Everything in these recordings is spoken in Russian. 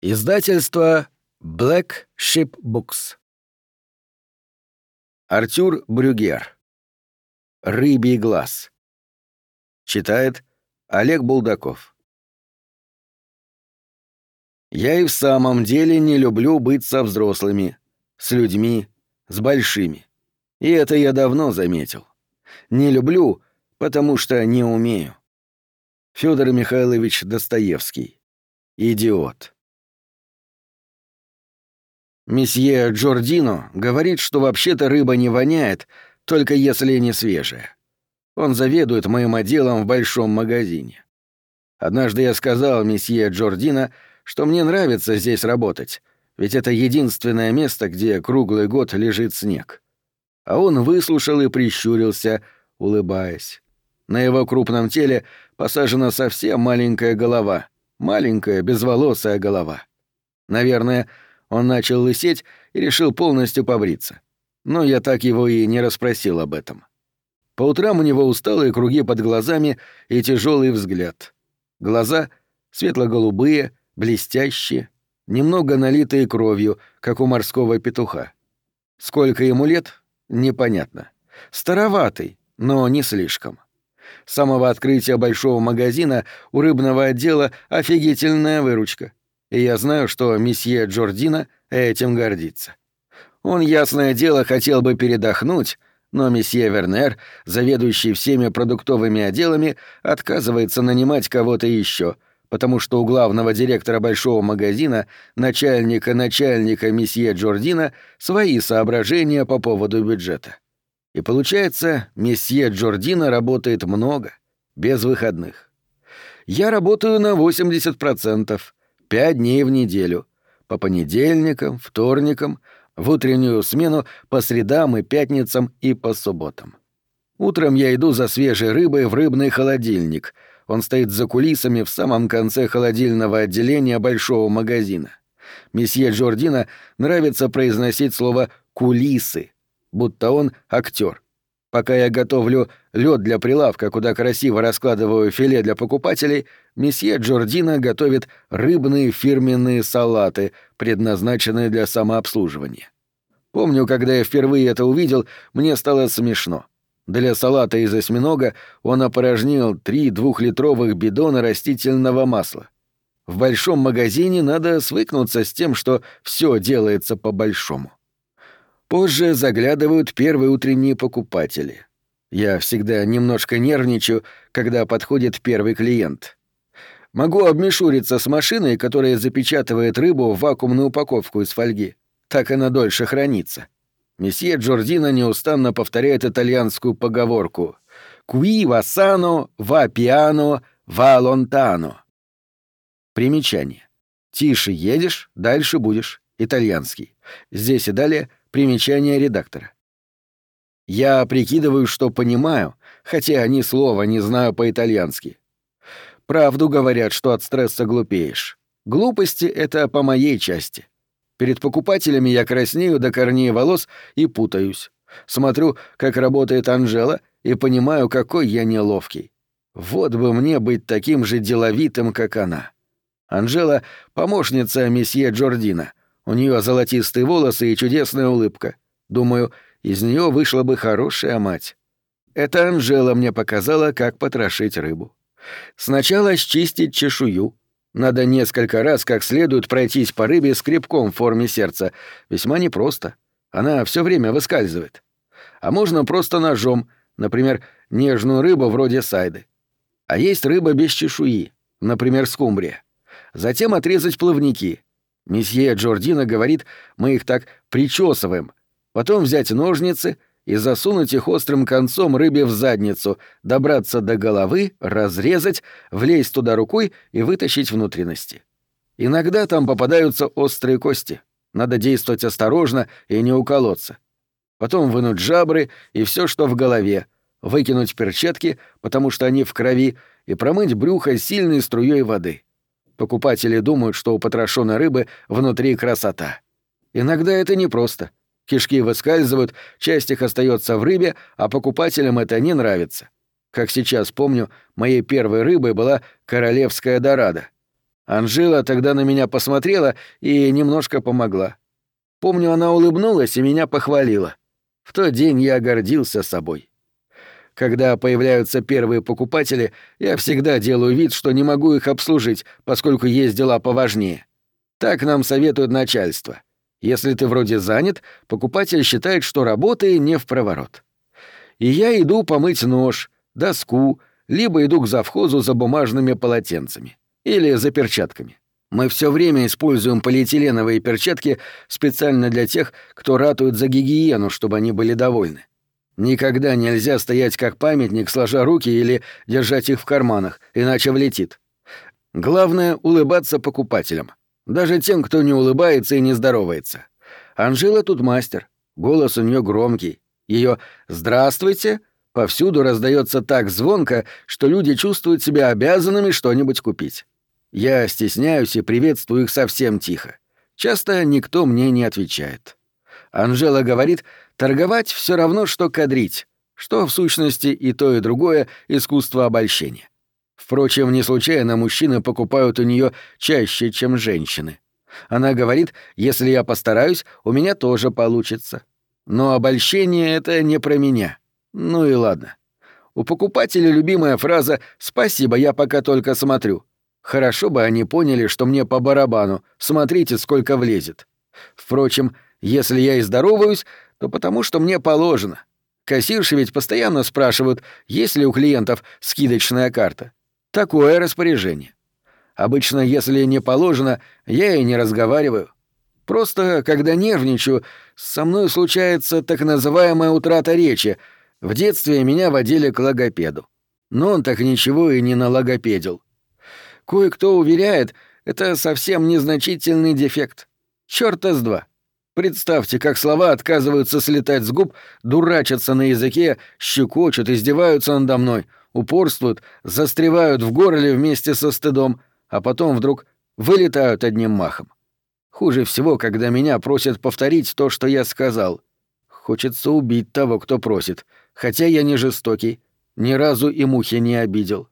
Издательство Black Ship Books. Артюр Брюгер. Рыбий глаз. Читает Олег Булдаков. Я и в самом деле не люблю быть со взрослыми, с людьми, с большими. И это я давно заметил. Не люблю, потому что не умею. Федор Михайлович Достоевский. Идиот. Месье Джордино говорит, что вообще-то рыба не воняет, только если не свежая. Он заведует моим отделом в большом магазине. Однажды я сказал месье Джордино, что мне нравится здесь работать, ведь это единственное место, где круглый год лежит снег. А он выслушал и прищурился, улыбаясь. На его крупном теле посажена совсем маленькая голова, маленькая безволосая голова. Наверное, он начал лысеть и решил полностью побриться. Но я так его и не расспросил об этом. По утрам у него усталые круги под глазами и тяжелый взгляд. Глаза светло-голубые, блестящие, немного налитые кровью, как у морского петуха. Сколько ему лет, непонятно. Староватый, но не слишком. С самого открытия большого магазина у рыбного отдела офигительная выручка и я знаю, что месье Джордина этим гордится. Он, ясное дело, хотел бы передохнуть, но месье Вернер, заведующий всеми продуктовыми отделами, отказывается нанимать кого-то еще, потому что у главного директора большого магазина, начальника начальника месье Джордина, свои соображения по поводу бюджета. И получается, месье Джордина работает много, без выходных. Я работаю на 80%, пять дней в неделю. По понедельникам, вторникам, в утреннюю смену, по средам и пятницам и по субботам. Утром я иду за свежей рыбой в рыбный холодильник. Он стоит за кулисами в самом конце холодильного отделения большого магазина. Месье Джордина нравится произносить слово «кулисы», будто он актер. Пока я готовлю лед для прилавка, куда красиво раскладываю филе для покупателей, месье Джордина готовит рыбные фирменные салаты, предназначенные для самообслуживания. Помню, когда я впервые это увидел, мне стало смешно. Для салата из осьминога он опорожнил три двухлитровых бидона растительного масла. В большом магазине надо свыкнуться с тем, что все делается по-большому. Позже заглядывают первые утренние покупатели. Я всегда немножко нервничаю, когда подходит первый клиент. Могу обмешуриться с машиной, которая запечатывает рыбу в вакуумную упаковку из фольги. Так она дольше хранится. Месье Джордино неустанно повторяет итальянскую поговорку «Qui va sano, va piano, va lontano». Примечание. «Тише едешь, дальше будешь». Итальянский. Здесь и далее Примечание редактора. Я прикидываю, что понимаю, хотя ни слова не знаю по-итальянски. Правду говорят, что от стресса глупеешь. Глупости — это по моей части. Перед покупателями я краснею до корней волос и путаюсь. Смотрю, как работает Анжела, и понимаю, какой я неловкий. Вот бы мне быть таким же деловитым, как она. Анжела — помощница месье Джордина. У нее золотистые волосы и чудесная улыбка. Думаю, из нее вышла бы хорошая мать. Это Анжела мне показала, как потрошить рыбу. Сначала счистить чешую. Надо несколько раз как следует пройтись по рыбе с крепком в форме сердца. Весьма непросто. Она все время выскальзывает. А можно просто ножом, например, нежную рыбу вроде сайды. А есть рыба без чешуи, например, скумбрия. Затем отрезать плавники — Месье Джордина говорит, мы их так причесываем. Потом взять ножницы и засунуть их острым концом рыбе в задницу, добраться до головы, разрезать, влезть туда рукой и вытащить внутренности. Иногда там попадаются острые кости. Надо действовать осторожно и не уколоться. Потом вынуть жабры и все, что в голове, выкинуть перчатки, потому что они в крови, и промыть брюхо сильной струей воды. Покупатели думают, что у потрошенной рыбы внутри красота. Иногда это непросто. Кишки выскальзывают, часть их остается в рыбе, а покупателям это не нравится. Как сейчас помню, моей первой рыбой была королевская дорада. Анжела тогда на меня посмотрела и немножко помогла. Помню, она улыбнулась и меня похвалила. В тот день я гордился собой. Когда появляются первые покупатели, я всегда делаю вид, что не могу их обслужить, поскольку есть дела поважнее. Так нам советует начальство. Если ты вроде занят, покупатель считает, что работы не в проворот. И я иду помыть нож, доску, либо иду к завхозу за бумажными полотенцами. Или за перчатками. Мы все время используем полиэтиленовые перчатки специально для тех, кто ратует за гигиену, чтобы они были довольны. Никогда нельзя стоять как памятник, сложа руки или держать их в карманах, иначе влетит. Главное — улыбаться покупателям. Даже тем, кто не улыбается и не здоровается. Анжела тут мастер. Голос у нее громкий. Ее «Здравствуйте» повсюду раздается так звонко, что люди чувствуют себя обязанными что-нибудь купить. Я стесняюсь и приветствую их совсем тихо. Часто никто мне не отвечает. Анжела говорит, торговать все равно, что кадрить, что в сущности и то, и другое — искусство обольщения. Впрочем, не случайно мужчины покупают у нее чаще, чем женщины. Она говорит, если я постараюсь, у меня тоже получится. Но обольщение — это не про меня. Ну и ладно. У покупателя любимая фраза «Спасибо, я пока только смотрю». Хорошо бы они поняли, что мне по барабану, смотрите, сколько влезет. Впрочем, если я и здороваюсь, то потому что мне положено. Кассирши ведь постоянно спрашивают, есть ли у клиентов скидочная карта. Такое распоряжение. Обычно, если не положено, я и не разговариваю. Просто, когда нервничаю, со мной случается так называемая утрата речи. В детстве меня водили к логопеду. Но он так ничего и не налогопедил. Кое-кто уверяет, это совсем незначительный дефект. Чёрта с два. Представьте, как слова отказываются слетать с губ, дурачатся на языке, щекочут, издеваются надо мной, упорствуют, застревают в горле вместе со стыдом, а потом вдруг вылетают одним махом. Хуже всего, когда меня просят повторить то, что я сказал. Хочется убить того, кто просит, хотя я не жестокий, ни разу и мухи не обидел.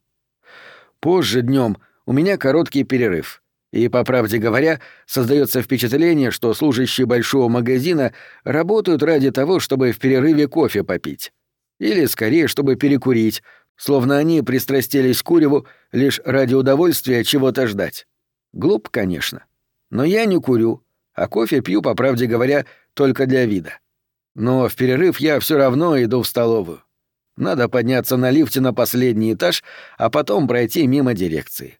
Позже днем у меня короткий перерыв. И, по правде говоря, создается впечатление, что служащие большого магазина работают ради того, чтобы в перерыве кофе попить. Или, скорее, чтобы перекурить, словно они пристрастились к куреву лишь ради удовольствия чего-то ждать. Глуп, конечно. Но я не курю, а кофе пью, по правде говоря, только для вида. Но в перерыв я все равно иду в столовую. Надо подняться на лифте на последний этаж, а потом пройти мимо дирекции.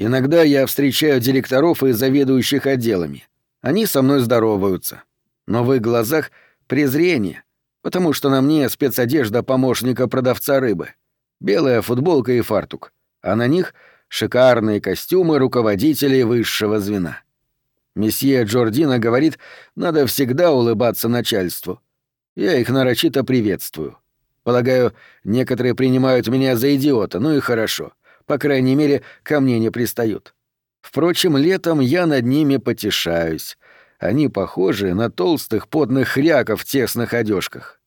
Иногда я встречаю директоров и заведующих отделами. Они со мной здороваются. Но в их глазах презрение, потому что на мне спецодежда помощника продавца рыбы. Белая футболка и фартук. А на них шикарные костюмы руководителей высшего звена. Месье Джордина говорит, надо всегда улыбаться начальству. Я их нарочито приветствую. Полагаю, некоторые принимают меня за идиота, ну и хорошо. По крайней мере, ко мне не пристают. Впрочем, летом я над ними потешаюсь. Они похожи на толстых потных хряков в тесных одежках.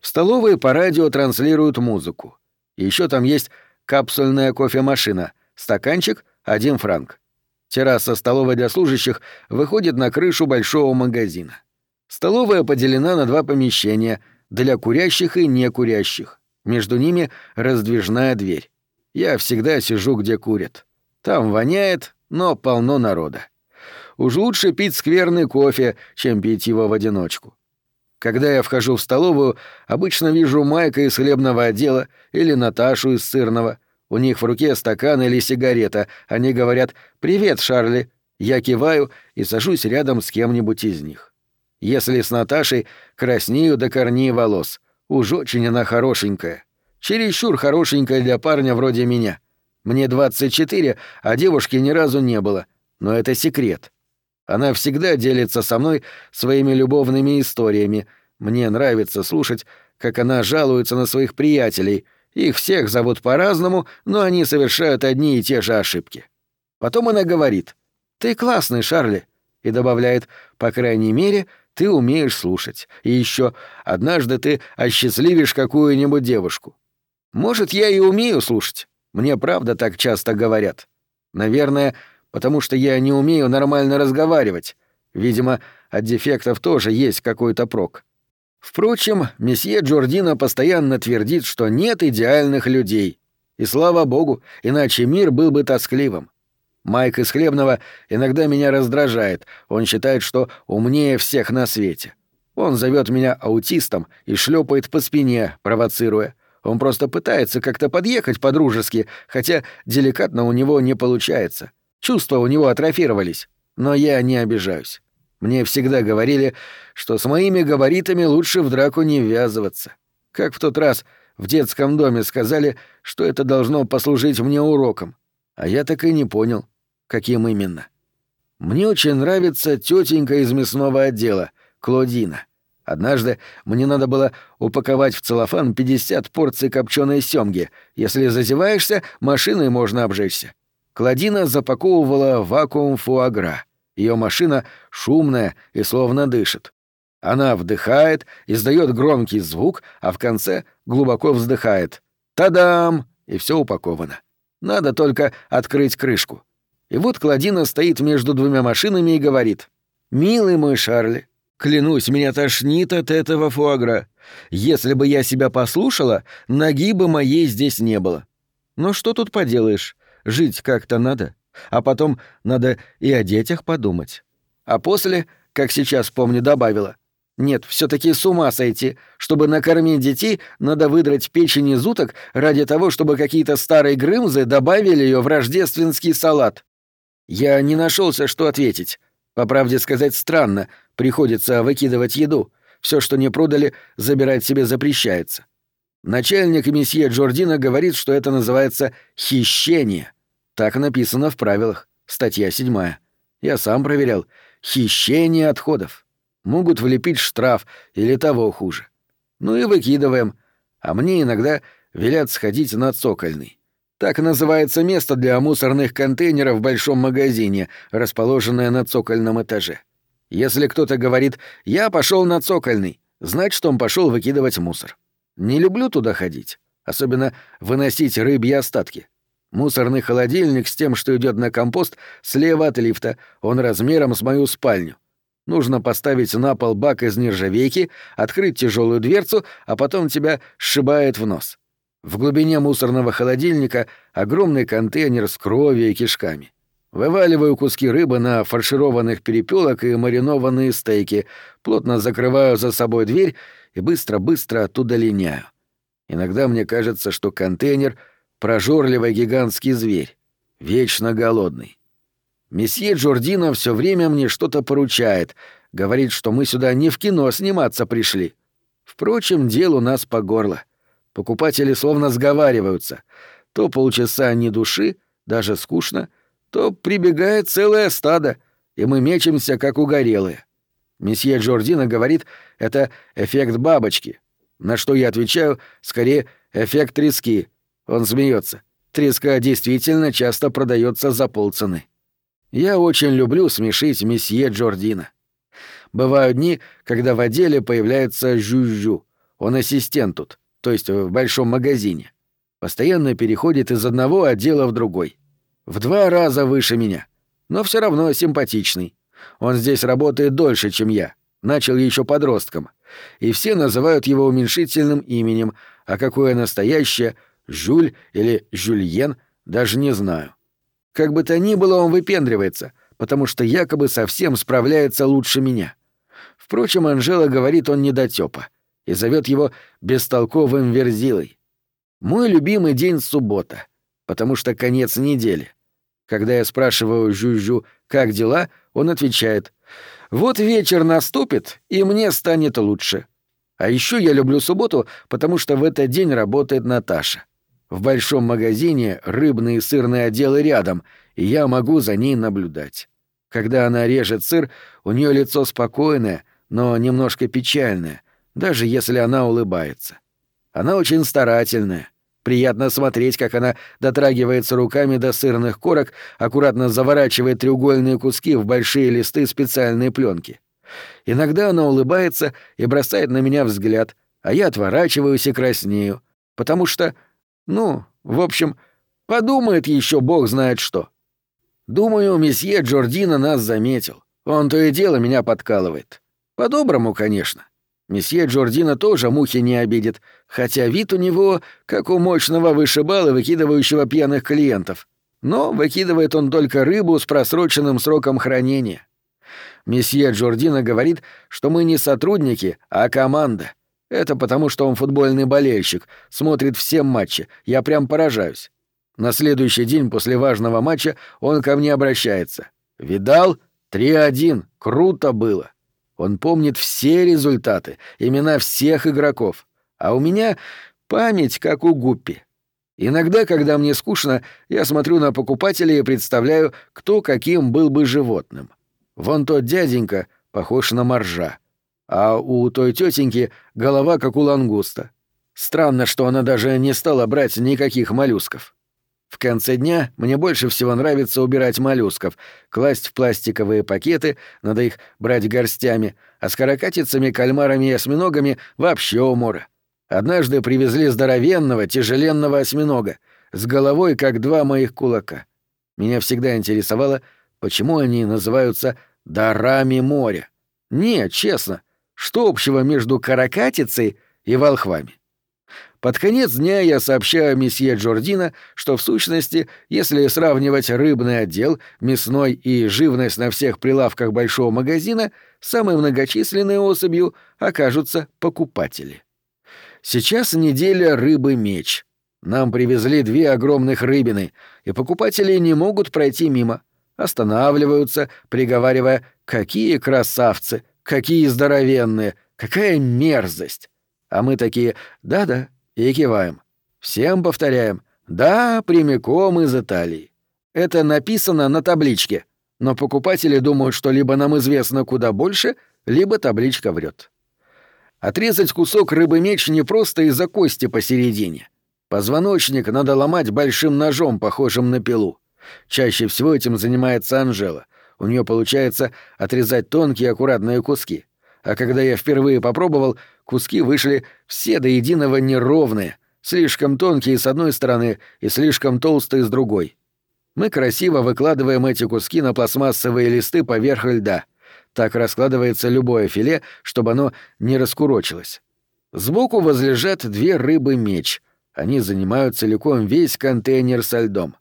В столовой по радио транслируют музыку. Еще там есть капсульная кофемашина, стаканчик — один франк. Терраса столовой для служащих выходит на крышу большого магазина. Столовая поделена на два помещения — для курящих и некурящих. Между ними раздвижная дверь. Я всегда сижу, где курят. Там воняет, но полно народа. Уж лучше пить скверный кофе, чем пить его в одиночку. Когда я вхожу в столовую, обычно вижу Майка из хлебного отдела или Наташу из сырного. У них в руке стакан или сигарета. Они говорят «Привет, Шарли». Я киваю и сажусь рядом с кем-нибудь из них. Если с Наташей, краснею до корней волос. Уж очень она хорошенькая. Чересчур хорошенькая для парня вроде меня. Мне 24, а девушки ни разу не было. Но это секрет. Она всегда делится со мной своими любовными историями. Мне нравится слушать, как она жалуется на своих приятелей. Их всех зовут по-разному, но они совершают одни и те же ошибки. Потом она говорит «Ты классный, Шарли», и добавляет «По крайней мере, ты умеешь слушать. И еще однажды ты осчастливишь какую-нибудь девушку. Может, я и умею слушать. Мне правда так часто говорят. Наверное, потому что я не умею нормально разговаривать. Видимо, от дефектов тоже есть какой-то прок. Впрочем, месье Джордино постоянно твердит, что нет идеальных людей. И слава богу, иначе мир был бы тоскливым. Майк из Хлебного иногда меня раздражает. Он считает, что умнее всех на свете. Он зовет меня аутистом и шлепает по спине, провоцируя. Он просто пытается как-то подъехать по-дружески, хотя деликатно у него не получается. Чувства у него атрофировались. Но я не обижаюсь. Мне всегда говорили, что с моими габаритами лучше в драку не ввязываться. Как в тот раз в детском доме сказали, что это должно послужить мне уроком. А я так и не понял, каким именно. Мне очень нравится тетенька из мясного отдела, Клодина. Однажды мне надо было упаковать в целлофан 50 порций копченой семги. Если зазеваешься, машиной можно обжечься. Клодина запаковывала вакуум фуагра. Ее машина шумная и словно дышит. Она вдыхает, издает громкий звук, а в конце глубоко вздыхает. Та-дам! И все упаковано. Надо только открыть крышку. И вот Кладина стоит между двумя машинами и говорит. «Милый мой Шарли, клянусь, меня тошнит от этого фуагра. Если бы я себя послушала, ноги бы моей здесь не было. Но что тут поделаешь? Жить как-то надо а потом надо и о детях подумать. А после, как сейчас помню, добавила. Нет, все таки с ума сойти. Чтобы накормить детей, надо выдрать печень из уток ради того, чтобы какие-то старые грымзы добавили ее в рождественский салат. Я не нашелся, что ответить. По правде сказать, странно. Приходится выкидывать еду. Все, что не продали, забирать себе запрещается. Начальник месье Джордина говорит, что это называется «хищение». Так написано в правилах. Статья 7. Я сам проверял. Хищение отходов. Могут влепить штраф или того хуже. Ну и выкидываем. А мне иногда велят сходить на цокольный. Так называется место для мусорных контейнеров в большом магазине, расположенное на цокольном этаже. Если кто-то говорит «я пошел на цокольный», значит, он пошел выкидывать мусор. Не люблю туда ходить, особенно выносить рыбьи остатки. Мусорный холодильник с тем, что идет на компост, слева от лифта, он размером с мою спальню. Нужно поставить на пол бак из нержавейки, открыть тяжелую дверцу, а потом тебя сшибает в нос. В глубине мусорного холодильника огромный контейнер с кровью и кишками. Вываливаю куски рыбы на фаршированных перепелок и маринованные стейки, плотно закрываю за собой дверь и быстро-быстро оттуда линяю. Иногда мне кажется, что контейнер — прожорливый гигантский зверь, вечно голодный. Месье Джордино все время мне что-то поручает, говорит, что мы сюда не в кино сниматься пришли. Впрочем, дел у нас по горло. Покупатели словно сговариваются. То полчаса ни души, даже скучно, то прибегает целое стадо, и мы мечемся, как угорелые. Месье Джордино говорит, это эффект бабочки. На что я отвечаю, скорее, эффект трески — он смеется. Треска действительно часто продается за полцены. Я очень люблю смешить месье Джордина. Бывают дни, когда в отделе появляется Жужжу. Он ассистент тут, то есть в большом магазине. Постоянно переходит из одного отдела в другой. В два раза выше меня. Но все равно симпатичный. Он здесь работает дольше, чем я. Начал еще подростком. И все называют его уменьшительным именем, а какое настоящее — Жюль или Жюльен, даже не знаю. Как бы то ни было, он выпендривается, потому что якобы совсем справляется лучше меня. Впрочем, Анжела говорит, он недотёпа, и зовет его бестолковым верзилой. Мой любимый день — суббота, потому что конец недели. Когда я спрашиваю Жюжу, как дела, он отвечает, «Вот вечер наступит, и мне станет лучше». А еще я люблю субботу, потому что в этот день работает Наташа. В большом магазине рыбные и сырные отделы рядом, и я могу за ней наблюдать. Когда она режет сыр, у нее лицо спокойное, но немножко печальное, даже если она улыбается. Она очень старательная. Приятно смотреть, как она дотрагивается руками до сырных корок, аккуратно заворачивает треугольные куски в большие листы специальной пленки. Иногда она улыбается и бросает на меня взгляд, а я отворачиваюсь и краснею, потому что ну, в общем, подумает еще бог знает что. Думаю, месье Джордина нас заметил. Он то и дело меня подкалывает. По-доброму, конечно. Месье Джордина тоже мухи не обидит, хотя вид у него, как у мощного вышибала, выкидывающего пьяных клиентов. Но выкидывает он только рыбу с просроченным сроком хранения. Месье Джордина говорит, что мы не сотрудники, а команда. Это потому, что он футбольный болельщик, смотрит все матчи. Я прям поражаюсь. На следующий день после важного матча он ко мне обращается. «Видал? 3-1. Круто было». Он помнит все результаты, имена всех игроков. А у меня память, как у Гуппи. Иногда, когда мне скучно, я смотрю на покупателей и представляю, кто каким был бы животным. Вон тот дяденька похож на моржа, а у той тетеньки голова как у лангуста. Странно, что она даже не стала брать никаких моллюсков. В конце дня мне больше всего нравится убирать моллюсков, класть в пластиковые пакеты, надо их брать горстями, а с каракатицами, кальмарами и осьминогами вообще умора. Однажды привезли здоровенного, тяжеленного осьминога, с головой как два моих кулака. Меня всегда интересовало, почему они называются дарами моря. Нет, честно, что общего между каракатицей и волхвами? Под конец дня я сообщаю месье Джордина, что в сущности, если сравнивать рыбный отдел, мясной и живность на всех прилавках большого магазина, самой многочисленной особью окажутся покупатели. Сейчас неделя рыбы-меч. Нам привезли две огромных рыбины, и покупатели не могут пройти мимо останавливаются, приговаривая «Какие красавцы! Какие здоровенные! Какая мерзость!» А мы такие «Да-да» и киваем. Всем повторяем «Да, прямиком из Италии». Это написано на табличке, но покупатели думают, что либо нам известно куда больше, либо табличка врет. Отрезать кусок рыбы-меч не просто из-за кости посередине. Позвоночник надо ломать большим ножом, похожим на пилу. Чаще всего этим занимается Анжела. У нее получается отрезать тонкие аккуратные куски. А когда я впервые попробовал, куски вышли все до единого неровные, слишком тонкие с одной стороны и слишком толстые с другой. Мы красиво выкладываем эти куски на пластмассовые листы поверх льда. Так раскладывается любое филе, чтобы оно не раскурочилось. Сбоку возлежат две рыбы-меч. Они занимают целиком весь контейнер со льдом.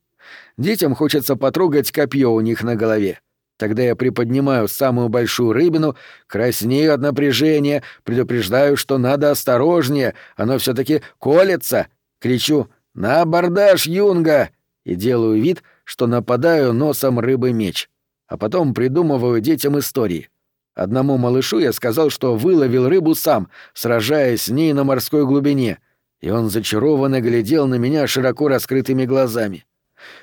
Детям хочется потрогать копье у них на голове. Тогда я приподнимаю самую большую рыбину, краснею от напряжения, предупреждаю, что надо осторожнее, оно все таки колется, кричу «На абордаж, юнга!» и делаю вид, что нападаю носом рыбы меч. А потом придумываю детям истории. Одному малышу я сказал, что выловил рыбу сам, сражаясь с ней на морской глубине, и он зачарованно глядел на меня широко раскрытыми глазами.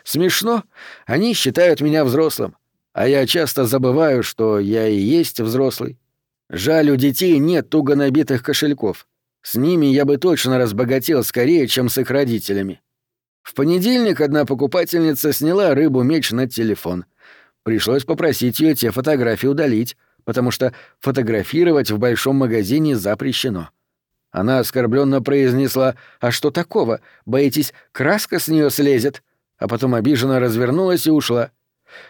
Смешно, они считают меня взрослым, а я часто забываю, что я и есть взрослый. Жаль, у детей нет туго набитых кошельков. С ними я бы точно разбогател скорее, чем с их родителями. В понедельник одна покупательница сняла рыбу-меч на телефон. Пришлось попросить ее те фотографии удалить, потому что фотографировать в большом магазине запрещено. Она оскорбленно произнесла «А что такого? Боитесь, краска с нее слезет?» а потом обиженно развернулась и ушла.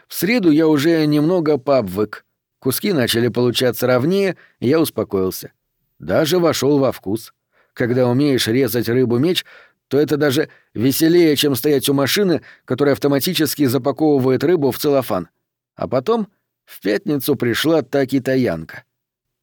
В среду я уже немного пообвык. Куски начали получаться ровнее, и я успокоился. Даже вошел во вкус. Когда умеешь резать рыбу-меч, то это даже веселее, чем стоять у машины, которая автоматически запаковывает рыбу в целлофан. А потом в пятницу пришла та китаянка.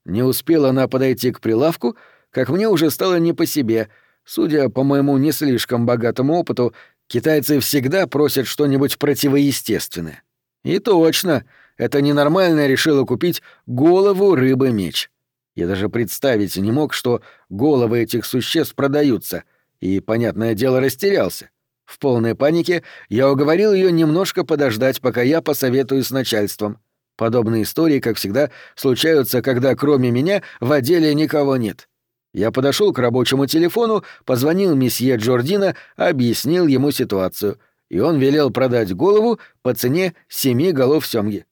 Не успела она подойти к прилавку, как мне уже стало не по себе. Судя по моему не слишком богатому опыту, Китайцы всегда просят что-нибудь противоестественное. И точно, это ненормальное решило купить голову рыбы-меч. Я даже представить не мог, что головы этих существ продаются, и, понятное дело, растерялся. В полной панике я уговорил ее немножко подождать, пока я посоветую с начальством. Подобные истории, как всегда, случаются, когда кроме меня в отделе никого нет. Я подошел к рабочему телефону, позвонил месье Джордина, объяснил ему ситуацию, и он велел продать голову по цене семи голов семги.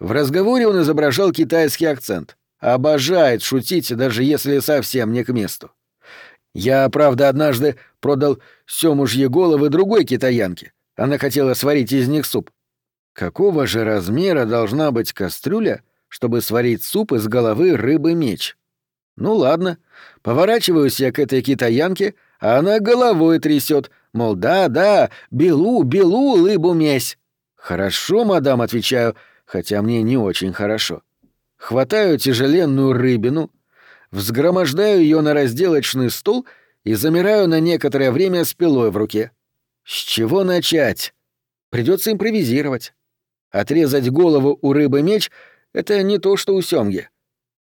В разговоре он изображал китайский акцент. Обожает шутить, даже если совсем не к месту. Я, правда, однажды продал семужьи головы другой китаянке. Она хотела сварить из них суп. Какого же размера должна быть кастрюля, чтобы сварить суп из головы рыбы-меч? Ну ладно, поворачиваюсь я к этой китаянке, а она головой трясет, мол, да, да, белу, белу, лыбу-месь. Хорошо, мадам, отвечаю, хотя мне не очень хорошо. Хватаю тяжеленную рыбину, взгромождаю ее на разделочный стол и замираю на некоторое время с пилой в руке. С чего начать? Придется импровизировать. Отрезать голову у рыбы меч — это не то, что у семги.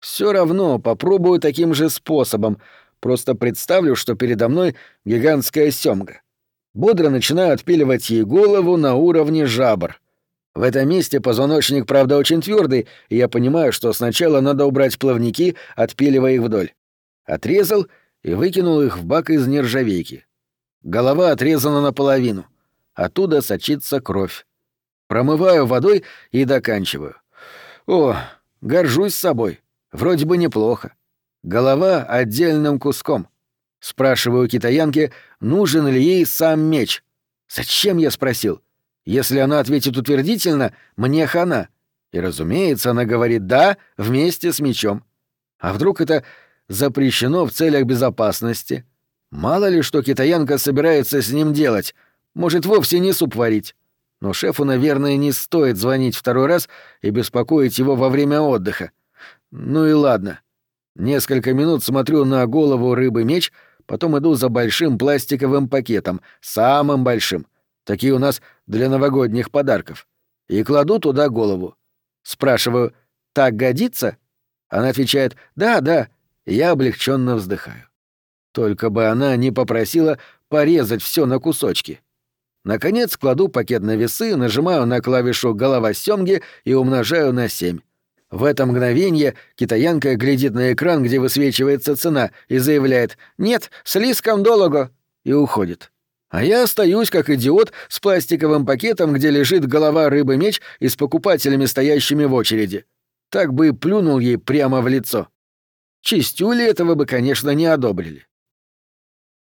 Все равно попробую таким же способом, просто представлю, что передо мной гигантская семга. Бодро начинаю отпиливать ей голову на уровне жабр. В этом месте позвоночник, правда, очень твердый, и я понимаю, что сначала надо убрать плавники, отпиливая их вдоль. Отрезал и выкинул их в бак из нержавейки. Голова отрезана наполовину. Оттуда сочится кровь. Промываю водой и доканчиваю. О, горжусь собой. Вроде бы неплохо. Голова отдельным куском. Спрашиваю китаянке, нужен ли ей сам меч. Зачем я спросил? Если она ответит утвердительно, мне хана. И, разумеется, она говорит «да» вместе с мечом. А вдруг это запрещено в целях безопасности? Мало ли, что китаянка собирается с ним делать. Может, вовсе не суп варить. Но шефу, наверное, не стоит звонить второй раз и беспокоить его во время отдыха. Ну и ладно. Несколько минут смотрю на голову рыбы-меч, потом иду за большим пластиковым пакетом, самым большим. Такие у нас для новогодних подарков. И кладу туда голову. Спрашиваю, так годится? Она отвечает, да, да. Я облегченно вздыхаю. Только бы она не попросила порезать все на кусочки. Наконец кладу пакет на весы, нажимаю на клавишу «Голова семги» и умножаю на семь. В это мгновение китаянка глядит на экран, где высвечивается цена, и заявляет «Нет, слишком дорого!» и уходит. А я остаюсь, как идиот, с пластиковым пакетом, где лежит голова рыбы-меч и с покупателями, стоящими в очереди. Так бы и плюнул ей прямо в лицо. Чистюли этого бы, конечно, не одобрили.